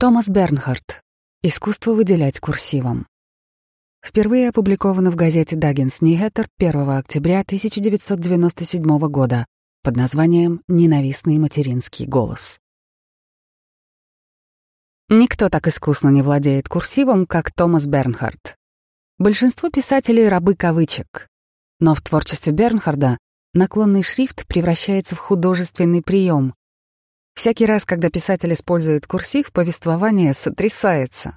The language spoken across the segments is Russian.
Томас Бернхард. Искусство выделять курсивом. Впервые опубликовано в газете Даггинс Ньюхэттер 1 октября 1997 года под названием «Ненавистный материнский голос». Никто так искусно не владеет курсивом, как Томас Бернхард. Большинство писателей — рабы кавычек. Но в творчестве Бернхарда наклонный шрифт превращается в художественный прием, Всякий раз, когда писатель использует курсив, повествование сотрясается.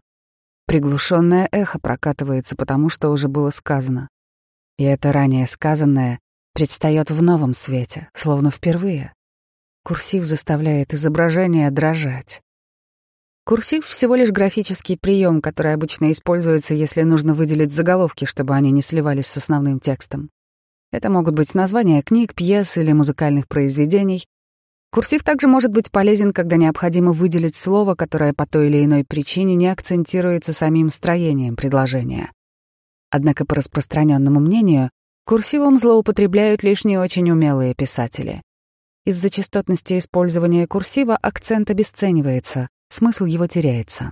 Приглушенное эхо прокатывается потому, что уже было сказано. И это ранее сказанное предстает в новом свете, словно впервые. Курсив заставляет изображение дрожать. Курсив — всего лишь графический прием, который обычно используется, если нужно выделить заголовки, чтобы они не сливались с основным текстом. Это могут быть названия книг, пьес или музыкальных произведений, Курсив также может быть полезен, когда необходимо выделить слово, которое по той или иной причине не акцентируется самим строением предложения. Однако, по распространенному мнению, курсивом злоупотребляют лишь не очень умелые писатели. Из-за частотности использования курсива акцент обесценивается, смысл его теряется.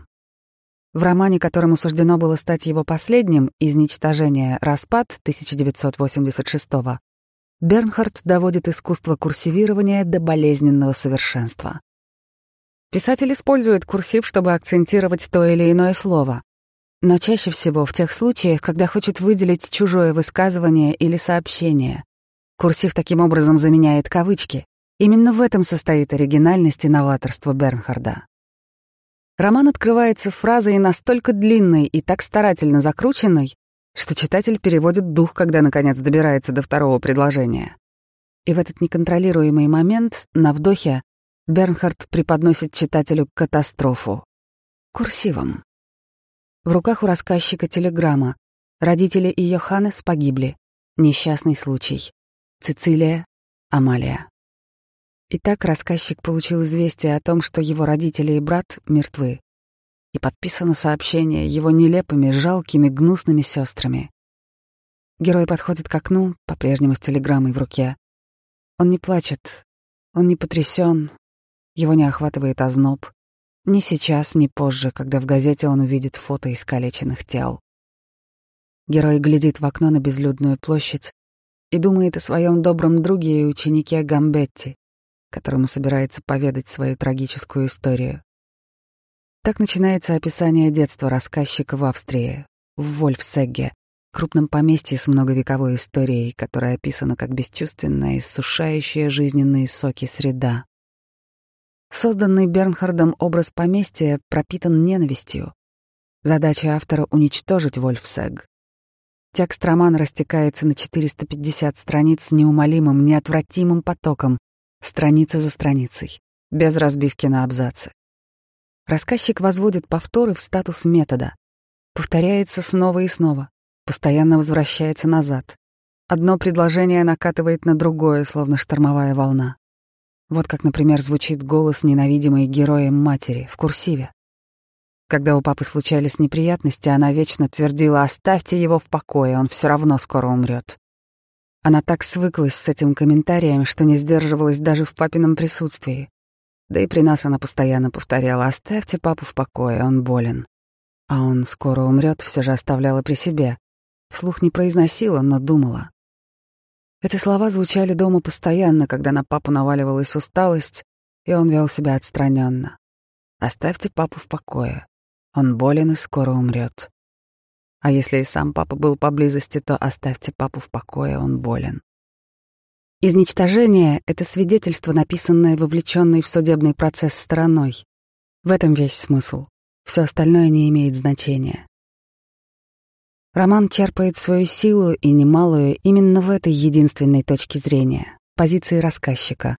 В романе, которому суждено было стать его последним, «Изничтожение. Распад» 1986 Бернхард доводит искусство курсивирования до болезненного совершенства. Писатель использует курсив, чтобы акцентировать то или иное слово, но чаще всего в тех случаях, когда хочет выделить чужое высказывание или сообщение. Курсив таким образом заменяет кавычки. Именно в этом состоит оригинальность и новаторство Бернхарда. Роман открывается фразой настолько длинной и так старательно закрученной, что читатель переводит дух, когда наконец добирается до второго предложения. И в этот неконтролируемый момент, на вдохе, Бернхард преподносит читателю катастрофу. Курсивом. В руках у рассказчика телеграмма. Родители и Йоханнес погибли. Несчастный случай. Цицилия, Амалия. Итак, рассказчик получил известие о том, что его родители и брат мертвы и подписано сообщение его нелепыми, жалкими, гнусными сестрами. Герой подходит к окну, по-прежнему с телеграммой в руке. Он не плачет, он не потрясен, его не охватывает озноб. Ни сейчас, ни позже, когда в газете он увидит фото искалеченных тел. Герой глядит в окно на безлюдную площадь и думает о своем добром друге и ученике Гамбетти, которому собирается поведать свою трагическую историю. Так начинается описание детства рассказчика в Австрии, в Вольфсегге, крупном поместье с многовековой историей, которая описана как бесчувственная, иссушающая жизненные соки среда. Созданный Бернхардом образ поместья пропитан ненавистью. Задача автора — уничтожить Вольфсег. Текст романа растекается на 450 страниц с неумолимым, неотвратимым потоком, страница за страницей, без разбивки на абзацы. Рассказчик возводит повторы в статус метода. Повторяется снова и снова, постоянно возвращается назад. Одно предложение накатывает на другое, словно штормовая волна. Вот как, например, звучит голос ненавидимой героем матери в курсиве. Когда у папы случались неприятности, она вечно твердила «оставьте его в покое, он все равно скоро умрет». Она так свыклась с этим комментарием, что не сдерживалась даже в папином присутствии. Да и при нас она постоянно повторяла «Оставьте папу в покое, он болен». А он скоро умрет, все же оставляла при себе. Вслух не произносила, но думала. Эти слова звучали дома постоянно, когда на папу наваливалась усталость, и он вел себя отстраненно. «Оставьте папу в покое. Он болен и скоро умрет. А если и сам папа был поблизости, то оставьте папу в покое, он болен. Изничтожение — это свидетельство, написанное вовлеченной в судебный процесс стороной. В этом весь смысл. Все остальное не имеет значения. Роман черпает свою силу и немалую именно в этой единственной точке зрения, позиции рассказчика.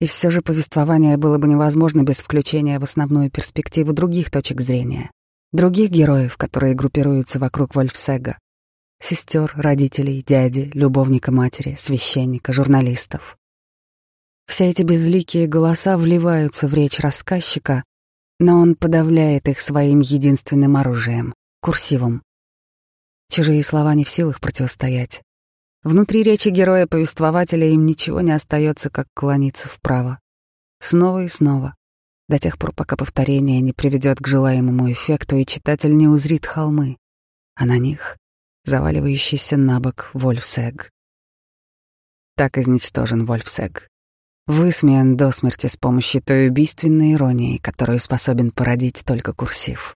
И все же повествование было бы невозможно без включения в основную перспективу других точек зрения, других героев, которые группируются вокруг Вольфсега сестер, родителей, дяди, любовника матери, священника, журналистов. Все эти безликие голоса вливаются в речь рассказчика, но он подавляет их своим единственным оружием — курсивом. Чужие слова не в силах противостоять. Внутри речи героя-повествователя им ничего не остается, как клониться вправо. Снова и снова. до тех пор, пока повторение не приведет к желаемому эффекту, и читатель не узрит холмы, а на них заваливающийся на бок Вольфсег. Так изничтожен Вольфсег. Высмеян до смерти с помощью той убийственной иронии, которую способен породить только курсив.